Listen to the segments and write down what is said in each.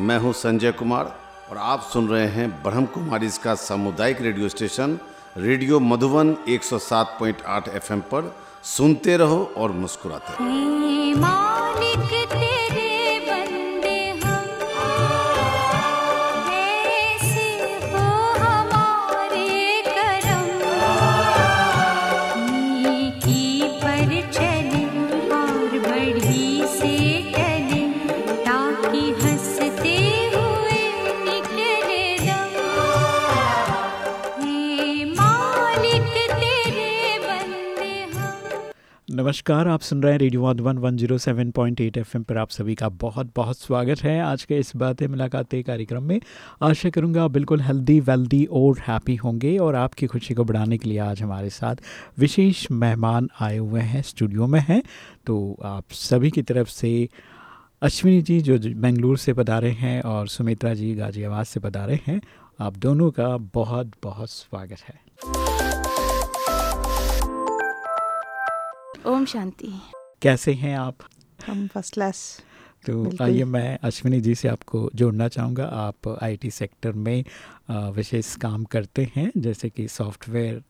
मैं हूँ संजय कुमार और आप सुन रहे हैं ब्रह्म कुमारी इसका सामुदायिक radio station, radio Madhuban 107.8 FM पर सुनते रहो और मुस्कुराते रहो। नमस्कार, आप सुन रहे हैं radio one one zero seven Madhuban 107.8 FM पर आप सभी का बहुत बहुत स्वागत है। आज के इस बातें मुलाकातें कार्यक्रम में आशा करूँगा बिल्कुल हेल्दी वेल्दी और हैप्पी होंगे और आपकी खुशी को बढ़ाने के लिए आज हमारे साथ विशेष मेहमान आए हुए हैं स्टूडियो में हैं। तो आप सभी की तरफ़ से अश्विनी जी जो, बेंगलुरु से पधारे हैं और सुमित्रा जी गाजियाबाद से पधारे हैं, आप दोनों का बहुत बहुत स्वागत है। ओम शांति। कैसे हैं आप? हम फ़र्स्ट क्लास तो आइए मैं अश्विनी जी से आपको जोड़ना चाहूँगा। आप आईटी सेक्टर में विशेष काम करते हैं जैसे कि सॉफ्टवेयर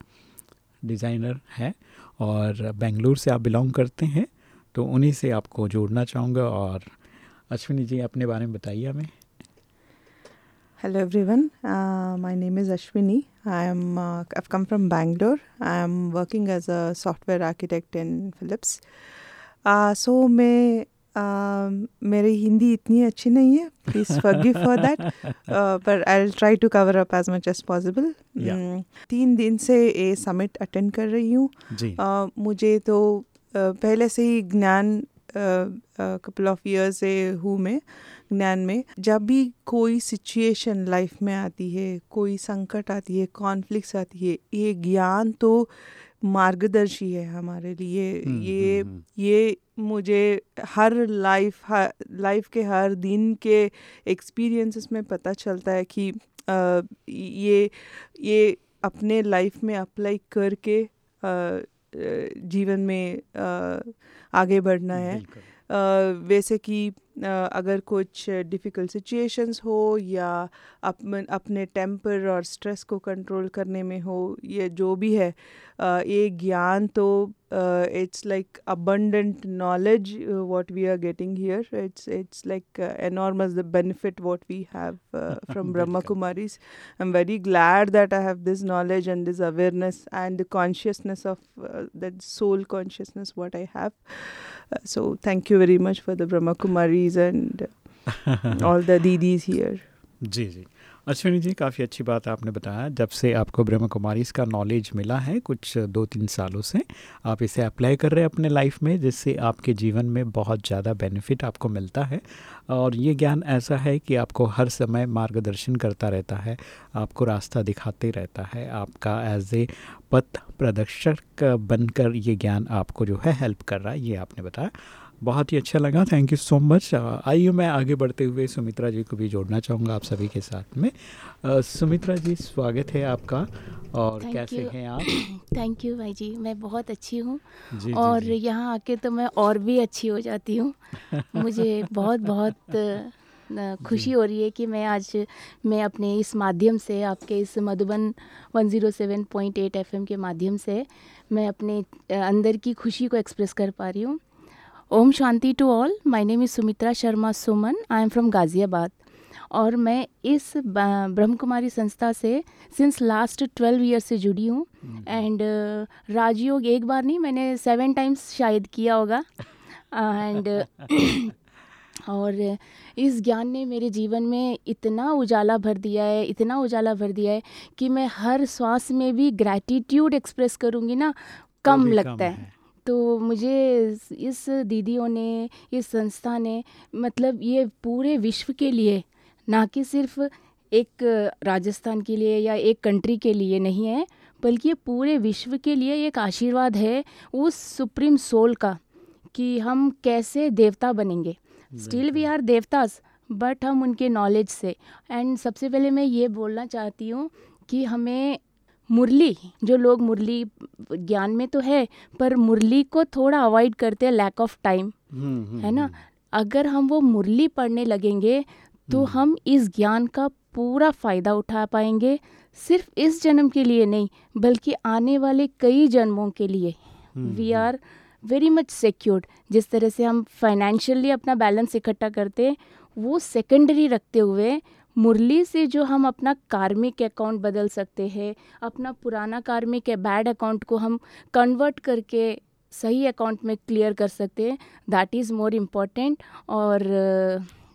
डिज़ाइनर हैं और बेंगलुरु से आप बिलोंग करते हैं तो उन्हीं से आपको जोड़ना चाहूँगा और अश्विनी जी अपने बारे में बताइए हमें। Hello everyone, uh, name is is Ashwini. I am uh, I've come from Bangalore. I am working as a software architect in Philips. Uh, so मैं uh, मेरी हिंदी इतनी अच्छी नहीं है please forgive for that uh, but I'll try to cover up as much as possible. Yeah. Mm, तीन दिन से ये समिट अटेंड कर रही हूँ अ, मुझे तो अ, पहले से ही ज्ञान कपल ऑफ़ ईयर से हूँ मैं ज्ञान में जब भी कोई सिचुएशन लाइफ में आती है कोई संकट आती है कॉन्फ्लिक्ट्स आती है ये ज्ञान तो मार्गदर्शी है हमारे लिए हम्म, ये हम्म, हम्म। ये मुझे हर लाइफ हर लाइफ के हर दिन के एक्सपीरियंसेस में पता चलता है कि अ, ये ये अपने लाइफ में अप्लाई करके अ, जीवन में अ, आगे बढ़ना है। आ, वैसे कि अगर कुछ डिफ़िकल्ट सिचुएशंस हो या अपन अपने टेम्पर और स्ट्रेस को कंट्रोल करने में हो या जो भी है ये ज्ञान तो it's like abundant knowledge what we are getting here it's it's like enormous the benefit what we have from Brahma Kumari I am very glad that I have this knowledge and this awareness and the consciousness of that soul consciousness what I have so thank you very much for the Brahma Kumari and uh, all the didis here. जी जी। अश्विनी जी काफ़ी अच्छी बात आपने बताया। जब से आपको ब्रह्म कुमारी इसका नॉलेज मिला है कुछ दो तीन सालों से आप इसे अप्लाई कर रहे हैं अपने लाइफ में जिससे आपके जीवन में बहुत ज़्यादा बेनिफिट आपको मिलता है। और ये ज्ञान ऐसा है कि आपको हर समय मार्गदर्शन करता रहता है आपको रास्ता दिखाते रहता है आपका एज ए पथ प्रदर्शक बनकर ये ज्ञान आपको जो है हेल्प कर रहा है ये आपने बताया। बहुत ही अच्छा लगा। थैंक यू सो मच आइए मैं आगे बढ़ते हुए सुमित्रा जी को भी जोड़ना चाहूँगा आप सभी के साथ में। अ, सुमित्रा जी स्वागत है आपका। और Thank कैसे you. हैं आप? थैंक यू भाई जी। मैं बहुत अच्छी हूँ। और यहाँ आके तो मैं और भी अच्छी हो जाती हूँ। मुझे बहुत बहुत खुशी हो रही है कि मैं आज मैं अपने इस माध्यम से आपके इस मधुबन 107.8 एफएम के माध्यम से मैं अपने अंदर की खुशी को एक्सप्रेस कर पा रही हूँ। Om Shanti to all my name is Sumitra Sharma Suman I am from Ghaziabad. और मैं इस ब्रह्म कुमारी संस्था से सिंस लास्ट ट्वेल्व ईयर से जुड़ी हूँ। एंड राजयोग एक बार नहीं मैंने सेवन टाइम्स शायद किया होगा। एंड और इस ज्ञान ने मेरे जीवन में इतना उजाला भर दिया है इतना उजाला भर दिया है कि मैं हर श्वास में भी ग्रैटिट्यूड एक्सप्रेस करूँगी ना तो कम भी लगता है। तो मुझे इस- दीदियों ने इस संस्था ने मतलब ये पूरे विश्व के लिए ना कि सिर्फ़ एक राजस्थान के लिए या एक कंट्री के लिए नहीं है बल्कि ये पूरे विश्व के लिए एक आशीर्वाद है उस सुप्रीम सोल का कि हम कैसे देवता बनेंगे। स्टिल वी आर देवतास बट हम उनके नॉलेज से। एंड सबसे पहले मैं ये बोलना चाहती हूँ कि हमें मुरली जो लोग मुरली ज्ञान में तो है पर मुरली को थोड़ा अवॉइड करते हैं lack of time hmm, hmm, है ना? हम्म, अगर हम वो मुरली पढ़ने लगेंगे तो हम इस ज्ञान का पूरा फ़ायदा उठा पाएँगे सिर्फ़ इस जन्म के लिए नहीं बल्कि आने वाले कई जन्मों के लिए। We are very much secured जिस तरह से हम फाइनेंशियली अपना बैलेंस इकट्ठा करते हैं वो सेकेंडरी रखते हुए मुरली से जो हम अपना कार्मिक अकाउंट बदल सकते हैं, अपना पुराना कार्मिक या बैड अकाउंट को हम कन्वर्ट करके सही अकाउंट में क्लियर कर सकते हैं दैट इज़ मोर इंपॉर्टेंट और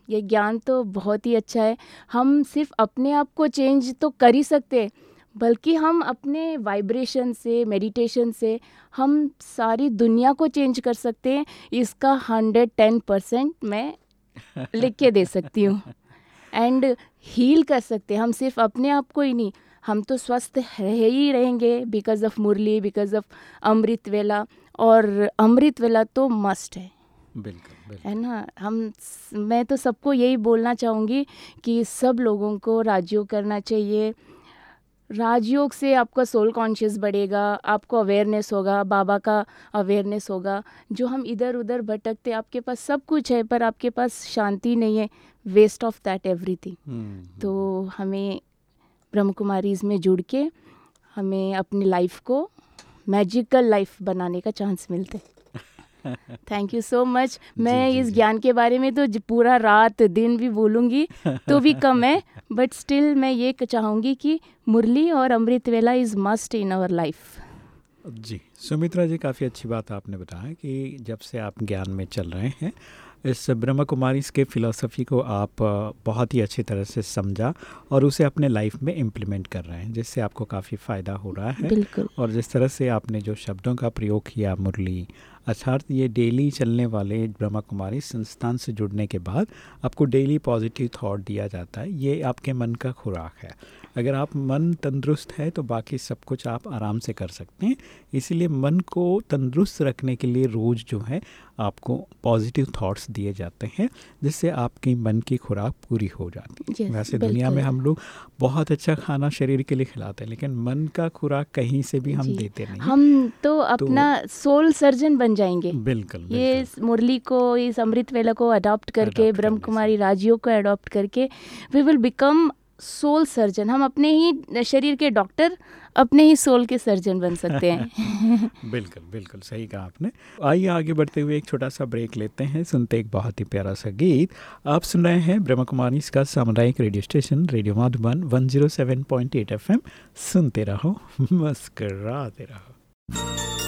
ये ज्ञान तो बहुत ही अच्छा है। हम सिर्फ़ अपने आप को चेंज तो कर ही सकते हैं, बल्कि हम अपने वाइब्रेशन से मेडिटेशन से हम सारी दुनिया को चेंज कर सकते हैं। इसका हंड्रेड टेन परसेंट मैं लिख के दे सकती हूँ। एंड हील कर सकते हैं। हम सिर्फ़ अपने आप को ही नहीं हम तो स्वस्थ रह ही रहेंगे because of Murli because of Amrit Vela और अमृत वेला तो मस्ट है। बिल्कुल है ना? हम मैं तो सबको यही बोलना चाहूँगी कि सब लोगों को राजयोग करना चाहिए राजयोग से आपका सोल कॉन्शियस बढ़ेगा आपको अवेयरनेस होगा बाबा का अवेयरनेस होगा जो हम इधर उधर भटकते आपके पास सब कुछ है पर आपके पास शांति नहीं है waste of that everything hmm, तो हमें ब्रह्म कुमारीज में जुड़ के हमें अपनी लाइफ को मैजिकल लाइफ बनाने का चांस मिलते। थैंक यू सो मच मैं जी, इस ज्ञान के बारे में तो पूरा रात दिन भी बोलूँगी तो भी कम है बट स्टिल मैं ये चाहूँगी कि मुरली और Amrit Vela is must in our life जी सुमित्रा जी काफ़ी अच्छी बात आपने बताया कि जब से आप ज्ञान में चल रहे हैं इस ब्रह्म कुमारी के फ़िलासफ़ी को आप बहुत ही अच्छी तरह से समझा और उसे अपने लाइफ में इम्प्लीमेंट कर रहे हैं जिससे आपको काफ़ी फ़ायदा हो रहा है। और जिस तरह से आपने जो शब्दों का प्रयोग किया मुरली अर्थात ये डेली चलने वाले ब्रह्मा कुमारी संस्थान से जुड़ने के बाद आपको डेली पॉजिटिव थॉट दिया जाता है ये आपके मन का खुराक है। अगर आप मन तंदुरुस्त है तो बाकी सब कुछ आप आराम से कर सकते हैं। इसीलिए मन को तंदुरुस्त रखने के लिए रोज़ जो है आपको पॉजिटिव थॉट्स दिए जाते हैं जिससे आपकी मन की खुराक पूरी हो जाती है। Yes, वैसे दुनिया में हम लोग बहुत अच्छा खाना शरीर के लिए खिलाते हैं लेकिन मन का खुराक कहीं से भी हम देते नहीं। हम तो अपना तो, सोल सर्जन बन जाएँगे। बिल्कुल ये बिल्कुल। इस मुरली को इस अमृत वेला को अडॉप्ट करके ब्रह्म कुमारी राजियों को अडॉप्ट करके we will become soul surgeon हम अपने ही शरीर के डॉक्टर अपने ही सोल के सर्जन बन सकते हैं। बिल्कुल बिल्कुल, सही कहा आपने। आइए आगे बढ़ते हुए एक छोटा सा ब्रेक लेते हैं, सुनते एक बहुत ही प्यारा सा गीत। आप सुन रहे हैं ब्रह्म कुमारी का सामुदायिक radio station radio Madhuban 107.8 FM सुनते रहो, मस्कराते रहो।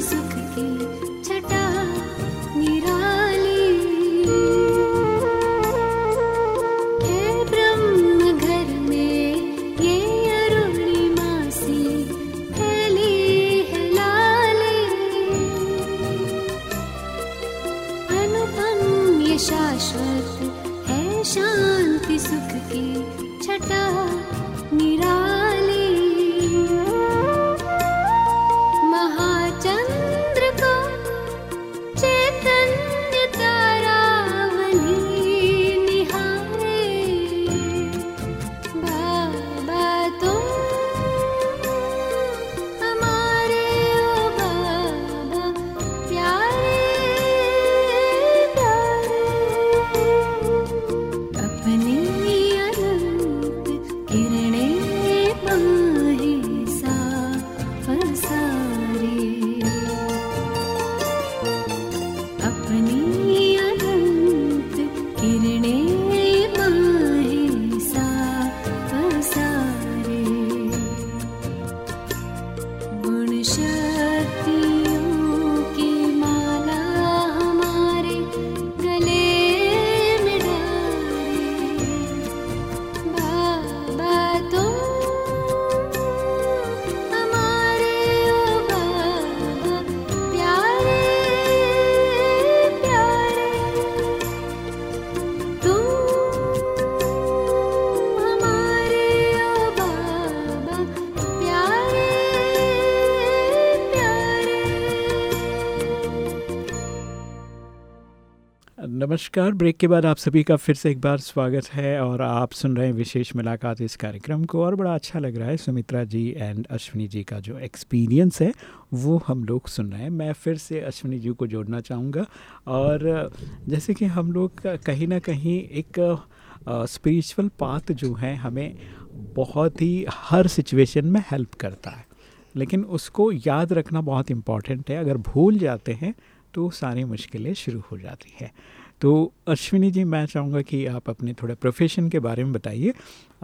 सुख की। नमस्कार, ब्रेक के बाद आप सभी का फिर से एक बार स्वागत है और आप सुन रहे हैं विशेष मुलाकात इस कार्यक्रम को। और बड़ा अच्छा लग रहा है सुमित्रा जी एंड अश्विनी जी का जो एक्सपीरियंस है, वो हम लोग सुन रहे हैं। मैं फिर से अश्विनी जी को जोड़ना चाहूँगा और जैसे कि हम लोग कहीं ना कहीं एक स्पिरिचुअल पाथ जो है हमें बहुत ही हर सिचुएशन में हेल्प करता है। लेकिन उसको याद रखना बहुत इंपॉर्टेंट है। अगर भूल जाते हैं तो सारी मुश्किलें शुरू हो जाती है। तो अश्विनी जी मैं चाहूँगा कि आप अपने थोड़ा प्रोफेशन के बारे में बताइए।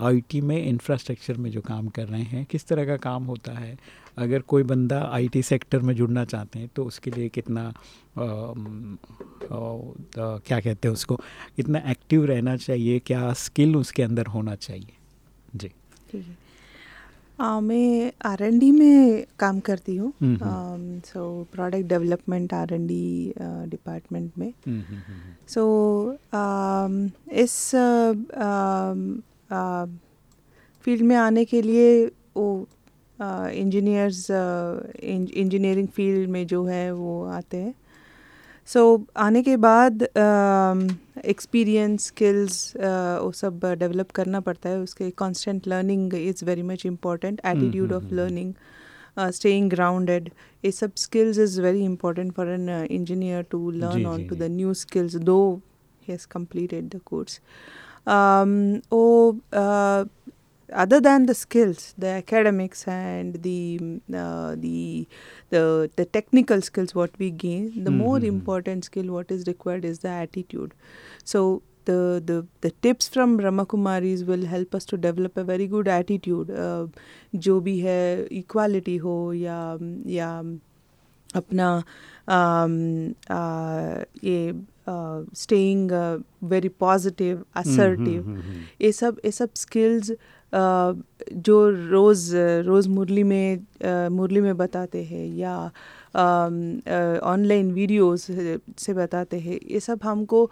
आईटी में इंफ्रास्ट्रक्चर में जो काम कर रहे हैं किस तरह का काम होता है? अगर कोई बंदा आईटी सेक्टर में जुड़ना चाहते हैं तो उसके लिए कितना अम, अ, अ, क्या कहते हैं उसको? कितना एक्टिव रहना चाहिए? क्या स्किल उसके अंदर होना चाहिए? जी। ठीक है। आ, मैं आर एन डी में काम करती हूँ। So product development R N D department में। हम्म, हम्म, हम्म, सो इस फ़ील्ड में आने के लिए वो इंजीनियर्स इंजीनियरिंग फ़ील्ड में जो है वो आते हैं। सो so, आने के बाद एक्सपीरियंस uh, स्किल्स uh, वो सब डेवलप करना पड़ता है। उसके constant learning is very much important attitude of learning staying grounded ये सब skills is very important for an engineer to learn on to the new skills though he's has completed the course वो other than the skills, the academics and the mm, uh, the the the technical skills what we gain, the more Mhm. important skill what is required is the attitude. So the the the tips from Brahmakumaris will help us to develop a very good attitude. Uh, जो भी है equality हो या या अपना um, uh, ये staying very positive assertive hmm, hmm, hmm, ये सब ये सब स्किल्स जो रोज़ रोज़ मुरली में मुरली में बताते हैं या ऑनलाइन वीडियोस से बताते हैं ये सब हमको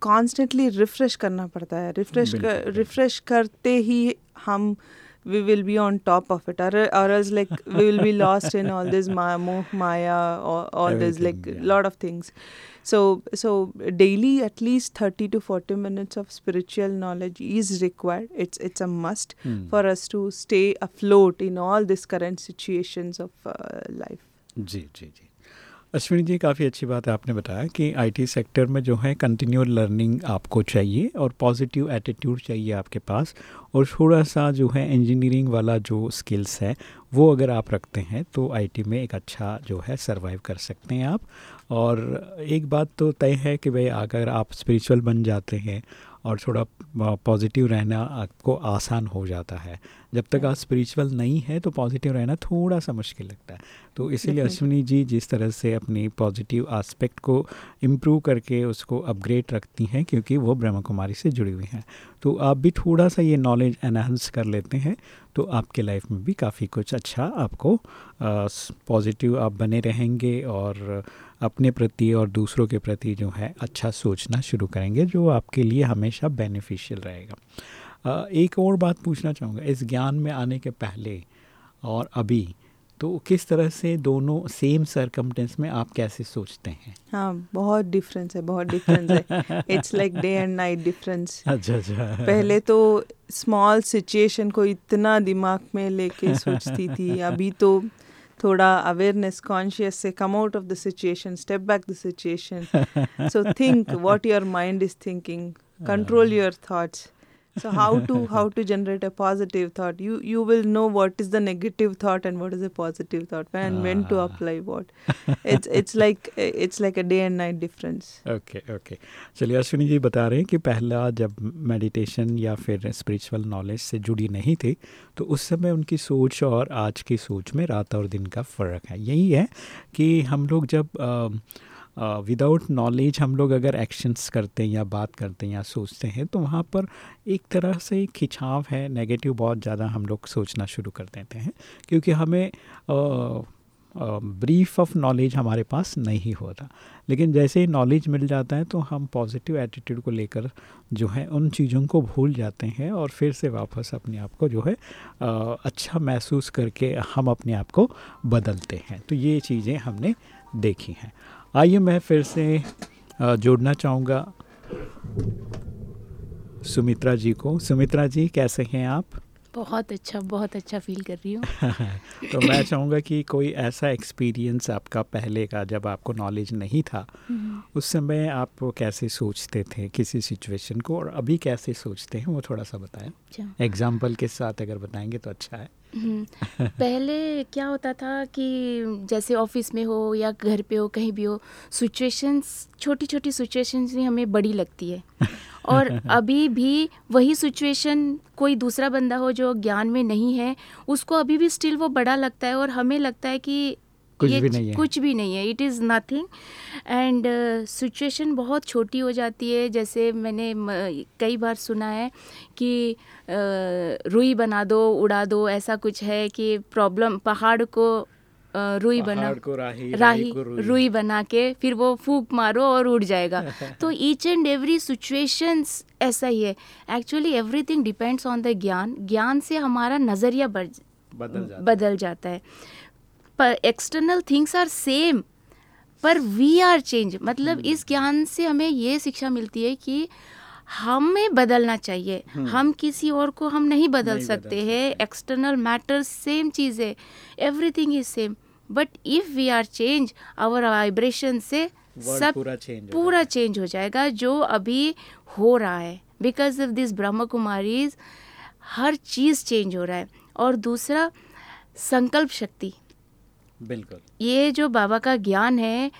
कॉन्स्टेंटली रिफ़्रेश करना पड़ता है रिफ़्रेश बिल्कुल। रिफ़्रेश करते ही हम we will be on top of it or, or else like we will be lost in all this ma- moh maya or all this like yeah. lot of things so so daily at least 30 to 40 minutes of spiritual knowledge is required. It's it's a must hmm. for us to stay afloat in all these current situations of uh, life. जी जी जी। अश्विनी जी काफ़ी अच्छी बात है आपने बताया कि IT sector में जो है कंटिन्यू लर्निंग आपको चाहिए और पॉजिटिव एटीट्यूड चाहिए आपके पास और थोड़ा सा जो है इंजीनियरिंग वाला जो स्किल्स है वो अगर आप रखते हैं तो आईटी में एक अच्छा जो है सरवाइव कर सकते हैं आप। और एक बात तो तय है कि भाई अगर आप स्पिरिचुअल बन जाते हैं और थोड़ा पॉजिटिव रहना आपको आसान हो जाता है। जब तक आप स्पिरिचुअल नहीं है तो पॉजिटिव रहना थोड़ा सा मुश्किल लगता है। तो इसीलिए अश्विनी जी जिस तरह से अपनी पॉजिटिव एस्पेक्ट को इम्प्रूव करके उसको अपग्रेड रखती हैं क्योंकि वो ब्रह्मा कुमारी से जुड़ी हुई हैं। तो आप भी थोड़ा सा ये नॉलेज एनहांस कर लेते हैं तो आपके लाइफ में भी काफ़ी कुछ अच्छा आपको पॉजिटिव आप बने रहेंगे और अपने प्रति और दूसरों के प्रति जो है अच्छा सोचना शुरू करेंगे जो आपके लिए हमेशा बेनिफिशियल रहेगा। एक और बात पूछना चाहूँगा। इस ज्ञान में आने के पहले और अभी तो किस तरह से दोनों सेम सरकमटेंस में आप कैसे सोचते हैं? हाँ बहुत डिफरेंस है बहुत डिफरेंस है। It's like day and night difference अच्छा अच्छा। पहले तो स्मॉल सिचुएशन को इतना दिमाग में लेके सोचती थी अभी तो थोड़ा अवेयरनेस कॉन्शियस से come out of the situation step back the situation so think what your mind is thinking. Control your thoughts. So how to how to generate a positive thought you you will know what is the negative thought and what is a positive thought when when to Ah. apply what it's it's like it's like a day and night difference okay okay चलिए अश्विनी जी बता रहे हैं कि पहला जब meditation या फिर spiritual knowledge से जुड़ी नहीं थी तो उस समय उनकी सोच और आज की सोच में रात और दिन का फ़र्क है यही है कि हम लोग जब विदाउट नॉलेज हम लोग अगर एक्शंस करते हैं या बात करते हैं या सोचते हैं तो वहाँ पर एक तरह से खिंचाव है नेगेटिव बहुत ज़्यादा हम लोग सोचना शुरू कर देते हैं क्योंकि हमें ब्रीफ ऑफ़ नॉलेज हमारे पास नहीं होता। लेकिन जैसे ही नॉलेज मिल जाता है तो हम पॉजिटिव एटीट्यूड को लेकर जो है उन चीज़ों को भूल जाते हैं और फिर से वापस अपने आप को जो है अ, अच्छा महसूस करके हम अपने आप को बदलते हैं। तो ये चीज़ें हमने देखी हैं। आइए मैं फिर से जोड़ना चाहूँगा सुमित्रा जी को। सुमित्रा जी कैसे हैं आप? बहुत अच्छा बहुत अच्छा फील कर रही हूँ। तो मैं चाहूँगा कि कोई ऐसा एक्सपीरियंस आपका पहले का जब आपको नॉलेज नहीं था उस समय आप कैसे सोचते थे किसी सिचुएशन को और अभी कैसे सोचते हैं वो थोड़ा सा बताएँ। अच्छा। एग्ज़ाम्पल के साथ अगर बताएँगे तो अच्छा है। हम्म, पहले क्या होता था कि जैसे ऑफ़िस में हो या घर पे हो कहीं भी हो सिचुएशंस छोटी छोटी सिचुएशंस ही हमें बड़ी लगती है। और अभी भी वही सिचुएशन कोई दूसरा बंदा हो जो ज्ञान में नहीं है उसको अभी भी स्टिल वो बड़ा लगता है और हमें लगता है कि कुछ भी नहीं है। कुछ भी नहीं है। It is nothing and situation बहुत छोटी हो जाती है। जैसे मैंने कई बार सुना है कि अ, रुई बना दो उड़ा दो ऐसा कुछ है कि प्रॉब्लम पहाड़ को अ, रुई बना को राही, राही राही को रुई। रुई बना के फिर वो फूक मारो और उड़ जाएगा। तो ईच एंड एवरी सिचुएशंस ऐसा ही है। Actually everything depends on the gyan. ज्ञान से हमारा नज़रिया बदल जाता बदल जाता है। पर एक्सटर्नल थिंग्स आर सेम पर वी आर चेंज मतलब इस ज्ञान से हमें ये शिक्षा मिलती है कि हमें बदलना चाहिए। हम किसी और को हम नहीं बदल नहीं सकते हैं। एक्सटर्नल मैटर्स सेम चीज़ है। Everything is same but if we are change our vibration से सब पूरा हो पूरा चेंज हो जाएगा जो अभी हो रहा है। Because of this Brahma Kumaris her cheese change हो रहा है। और दूसरा संकल्प शक्ति। बिल्कुल। ये जो बाबा का ज्ञान है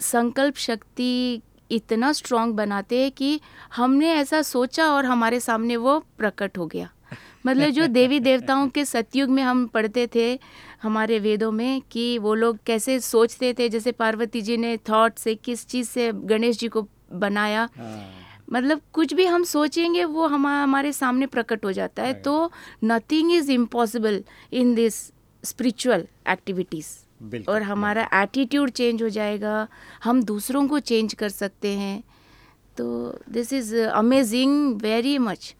संकल्प शक्ति इतना स्ट्रांग बनाते हैं कि हमने ऐसा सोचा और हमारे सामने वो प्रकट हो गया। मतलब जो देवी देवताओं के सतयुग में हम पढ़ते थे हमारे वेदों में कि वो लोग कैसे सोचते थे जैसे पार्वती जी ने थॉट से किस चीज़ से गणेश जी को बनाया। हाँ। मतलब कुछ भी हम सोचेंगे वो हम हमारे सामने प्रकट हो जाता है। तो nothing is impossible in this spiritual activities और हमारा एटीट्यूड चेंज हो जाएगा हम दूसरों को चेंज कर सकते हैं। तो this is amazing very much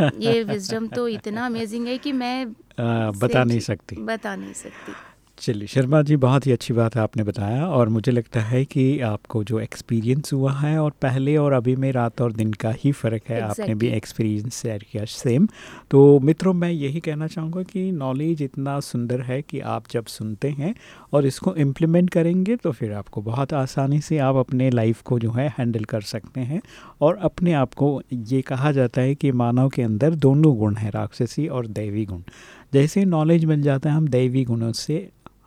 ये विजडम तो इतना अमेजिंग है कि मैं आ, बता नहीं सकती। बता नहीं सकती। चलिए शर्मा जी बहुत ही अच्छी बात है आपने बताया और मुझे लगता है कि आपको जो एक्सपीरियंस हुआ है और पहले और अभी में रात और दिन का ही फ़र्क है exactly. आपने भी एक्सपीरियंस शेयर किया सेम तो मित्रों मैं यही कहना चाहूँगा कि नॉलेज इतना सुंदर है कि आप जब सुनते हैं और इसको इम्प्लीमेंट करेंगे तो फिर आपको बहुत आसानी से आप अपने लाइफ को जो है हैंडल कर सकते हैं और अपने आप को ये कहा जाता है कि मानव के अंदर दोनों गुण हैं राक्षसी और दैवी गुण जैसे नॉलेज मिल जाता है हम दैवी गुणों से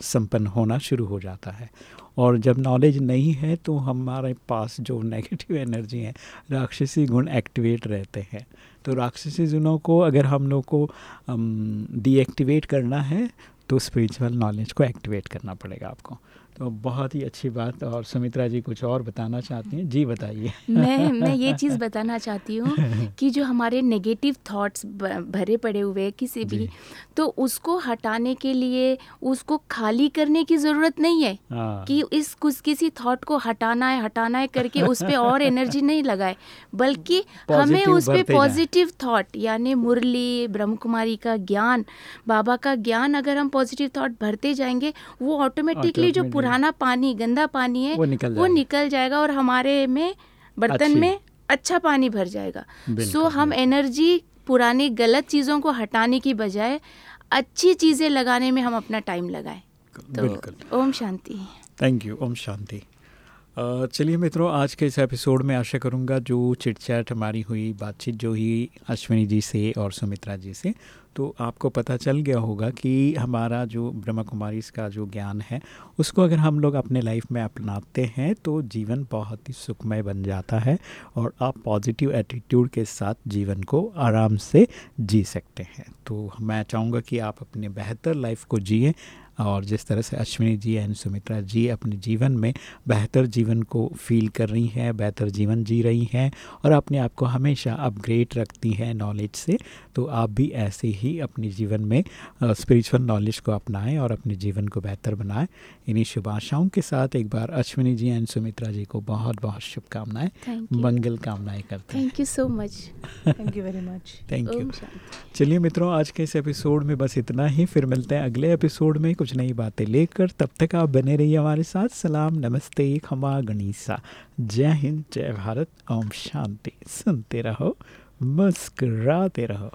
संपन्न होना शुरू हो जाता है। और जब नॉलेज नहीं है तो हमारे पास जो नेगेटिव एनर्जी है, राक्षसी गुण एक्टिवेट रहते हैं। तो राक्षसी गुणों को अगर हम लोग को डीएक्टिवेट करना है तो स्पिरिचुअल नॉलेज को एक्टिवेट करना पड़ेगा आपको। तो बहुत ही अच्छी बात और सुमित्रा जी कुछ और बताना चाहती हैं। जी बताइए। मैं मैं ये चीज़ बताना चाहती हूँ कि जो हमारे नेगेटिव थॉट्स भरे पड़े हुए हैं किसी भी तो उसको हटाने के लिए उसको खाली करने की ज़रूरत नहीं है हाँ। कि इस कुछ किसी थॉट को हटाना है हटाना है करके उस पर और एनर्जी नहीं लगाए बल्कि हमें उस पर पॉजिटिव थॉट यानी मुरली ब्रह्म कुमारी का ज्ञान बाबा का ज्ञान अगर हम पॉजिटिव थॉट भरते जाएँगे वो ऑटोमेटिकली जो। पुराना पानी गंदा पानी है वो निकल वो जाएगा। निकल जाएगा और हमारे में बर्तन में अच्छा पानी भर जाएगा। सो हम एनर्जी पुरानी गलत चीज़ों को हटाने की बजाय अच्छी चीज़ें लगाने में हम अपना टाइम लगाएँ। तो ओम शांति। Thank you Om Shanti. चलिए मित्रों, आज के इस एपिसोड में आशा करूँगा जो चिट चैट हमारी हुई बातचीत जो हुई अश्विनी जी से और सुमित्रा जी से तो आपको पता चल गया होगा कि हमारा जो ब्रह्मा कुमारी का जो ज्ञान है, उसको अगर हम लोग अपने लाइफ में अपनाते हैं तो जीवन बहुत ही सुखमय बन जाता है और आप पॉजिटिव एटीट्यूड के साथ जीवन को आराम से जी सकते हैं। तो मैं चाहूँगा कि आप अपने बेहतर लाइफ को जिए और जिस तरह से अश्विनी जी एंड सुमित्रा जी अपने जीवन में बेहतर जीवन को फील कर रही हैं, बेहतर जीवन जी रही हैं और अपने आप को हमेशा अपग्रेड रखती हैं नॉलेज से तो आप भी ऐसे ही अपने जीवन में स्पिरिचुअल नॉलेज को अपनाएँ और अपने जीवन को बेहतर बनाएँ। इन्हीं शुभ आशाओं के साथ एक बार अश्विनी जी एंड सुमित्रा जी को बहुत बहुत शुभकामनाएँ मंगल कामनाएँ करते हैं। Thank you so much thank you very much thank you चलिए मित्रों आज के इस एपिसोड में बस इतना ही। फिर मिलते हैं अगले एपिसोड में कुछ नई बातें लेकर। तब तक आप बने रहिए हमारे साथ। सलाम नमस्ते खमा गणिसा। जय हिंद जय भारत। ओम शांति। सुनते रहो मुस्कुराते रहो।